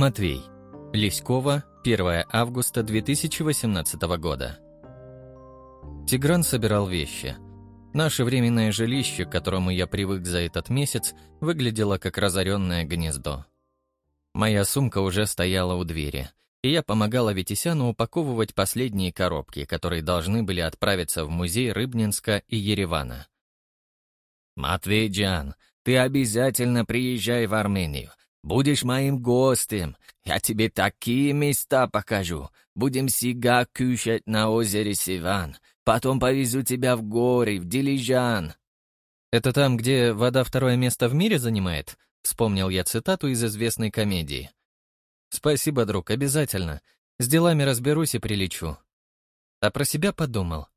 Матвей. Леськова, 1 августа 2018 года. Тигран собирал вещи. Наше временное жилище, к которому я привык за этот месяц, выглядело как разоренное гнездо. Моя сумка уже стояла у двери, и я помогала Витисяну упаковывать последние коробки, которые должны были отправиться в музей Рыбнинска и Еревана. «Матвей Джан, ты обязательно приезжай в Армению. Будешь моим гостем. Я тебе такие места покажу. Будем сига кушать на озере Сиван. Потом повезу тебя в горы, в Дилижан». «Это там, где вода второе место в мире занимает?» Вспомнил я цитату из известной комедии. «Спасибо, друг, обязательно. С делами разберусь и прилечу». А про себя подумал.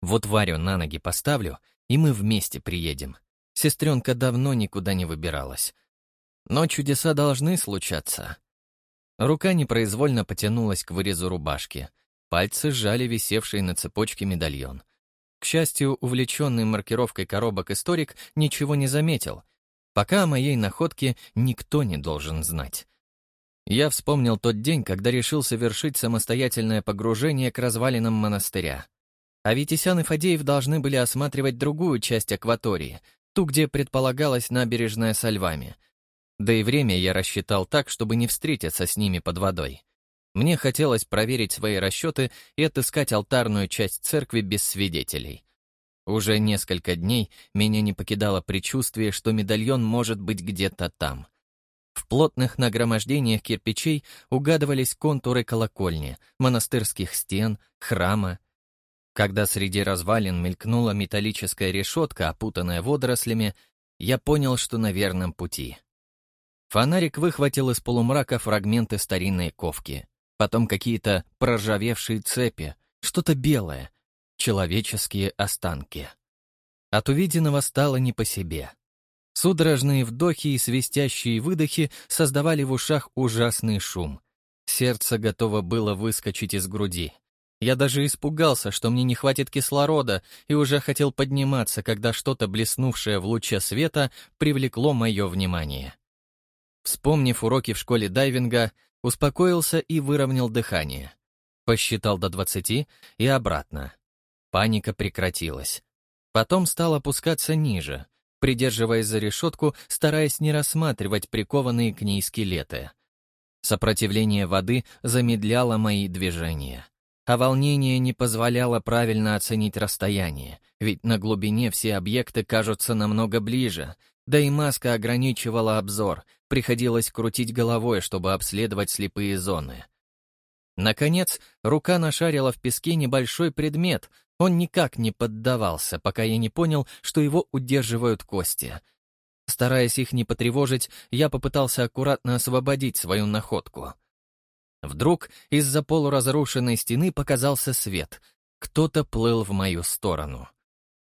Вот Варю на ноги поставлю, и мы вместе приедем. Сестренка давно никуда не выбиралась. Но чудеса должны случаться. Рука непроизвольно потянулась к вырезу рубашки. Пальцы сжали висевший на цепочке медальон. К счастью, увлеченный маркировкой коробок историк ничего не заметил. Пока о моей находке никто не должен знать. Я вспомнил тот день, когда решил совершить самостоятельное погружение к развалинам монастыря. А Витисян и Фадеев должны были осматривать другую часть акватории, ту, где предполагалась набережная со львами — да и время я рассчитал так, чтобы не встретиться с ними под водой. Мне хотелось проверить свои расчеты и отыскать алтарную часть церкви без свидетелей. Уже несколько дней меня не покидало предчувствие, что медальон может быть где-то там. В плотных нагромождениях кирпичей угадывались контуры колокольни, монастырских стен, храма. Когда среди развалин мелькнула металлическая решетка, опутанная водорослями, я понял, что на верном пути. Фонарик выхватил из полумрака фрагменты старинной ковки, потом какие-то проржавевшие цепи, что-то белое, человеческие останки. От увиденного стало не по себе. Судорожные вдохи и свистящие выдохи создавали в ушах ужасный шум. Сердце готово было выскочить из груди. Я даже испугался, что мне не хватит кислорода, и уже хотел подниматься, когда что-то, блеснувшее в луче света, привлекло мое внимание. Вспомнив уроки в школе дайвинга, успокоился и выровнял дыхание. Посчитал до двадцати и обратно. Паника прекратилась. Потом стал опускаться ниже, придерживаясь за решетку, стараясь не рассматривать прикованные к ней скелеты. Сопротивление воды замедляло мои движения. А волнение не позволяло правильно оценить расстояние, ведь на глубине все объекты кажутся намного ближе, да и маска ограничивала обзор, приходилось крутить головой, чтобы обследовать слепые зоны. Наконец, рука нашарила в песке небольшой предмет, он никак не поддавался, пока я не понял, что его удерживают кости. Стараясь их не потревожить, я попытался аккуратно освободить свою находку. Вдруг из-за полуразрушенной стены показался свет. Кто-то плыл в мою сторону.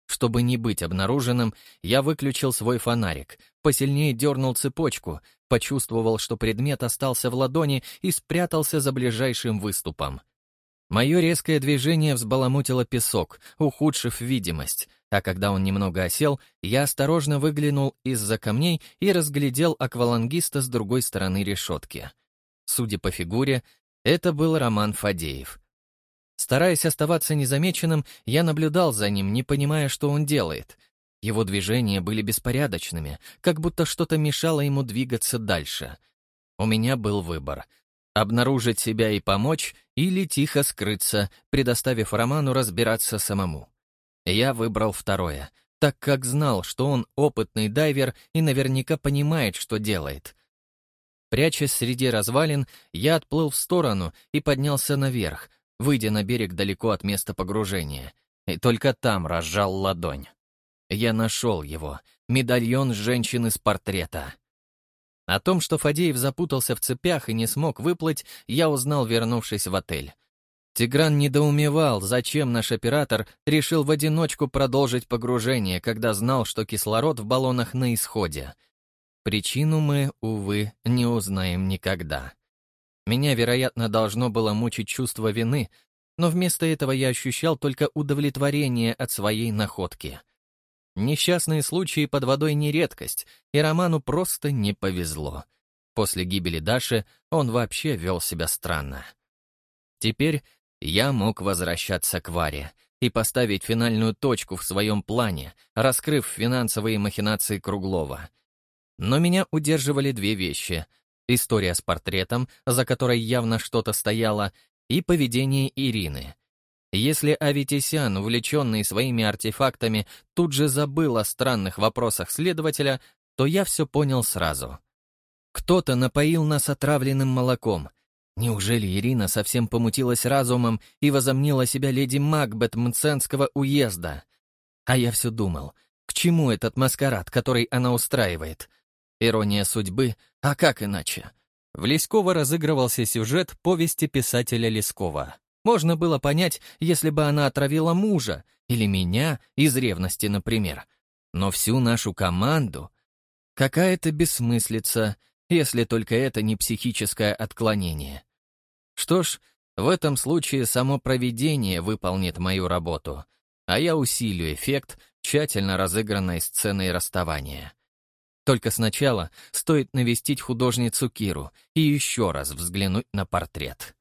Чтобы не быть обнаруженным, я выключил свой фонарик, посильнее дернул цепочку, почувствовал, что предмет остался в ладони и спрятался за ближайшим выступом. Мое резкое движение взбаламутило песок, ухудшив видимость, а когда он немного осел, я осторожно выглянул из-за камней и разглядел аквалангиста с другой стороны решетки. Судя по фигуре, это был Роман Фадеев. Стараясь оставаться незамеченным, я наблюдал за ним, не понимая, что он делает. Его движения были беспорядочными, как будто что-то мешало ему двигаться дальше. У меня был выбор — обнаружить себя и помочь, или тихо скрыться, предоставив Роману разбираться самому. Я выбрал второе, так как знал, что он опытный дайвер и наверняка понимает, что делает. Прячась среди развалин, я отплыл в сторону и поднялся наверх, выйдя на берег далеко от места погружения, и только там разжал ладонь. Я нашел его, медальон женщины с портрета. О том, что Фадеев запутался в цепях и не смог выплыть, я узнал, вернувшись в отель. Тигран недоумевал, зачем наш оператор решил в одиночку продолжить погружение, когда знал, что кислород в баллонах на исходе. Причину мы, увы, не узнаем никогда. Меня, вероятно, должно было мучить чувство вины, но вместо этого я ощущал только удовлетворение от своей находки. Несчастные случаи под водой не редкость, и Роману просто не повезло. После гибели Даши он вообще вел себя странно. Теперь я мог возвращаться к Варе и поставить финальную точку в своем плане, раскрыв финансовые махинации Круглова. Но меня удерживали две вещи — история с портретом, за которой явно что-то стояло, и поведение Ирины. Если Аветисян, увлеченный своими артефактами, тут же забыл о странных вопросах следователя, то я все понял сразу. Кто-то напоил нас отравленным молоком. Неужели Ирина совсем помутилась разумом и возомнила себя леди Макбет Мценского уезда? А я все думал, к чему этот маскарад, который она устраивает? Ирония судьбы, а как иначе? В Лескова разыгрывался сюжет повести писателя Лескова. Можно было понять, если бы она отравила мужа, или меня, из ревности, например. Но всю нашу команду... Какая-то бессмыслица, если только это не психическое отклонение. Что ж, в этом случае само провидение выполнит мою работу, а я усилю эффект тщательно разыгранной сценой расставания. Только сначала стоит навестить художницу Киру и еще раз взглянуть на портрет.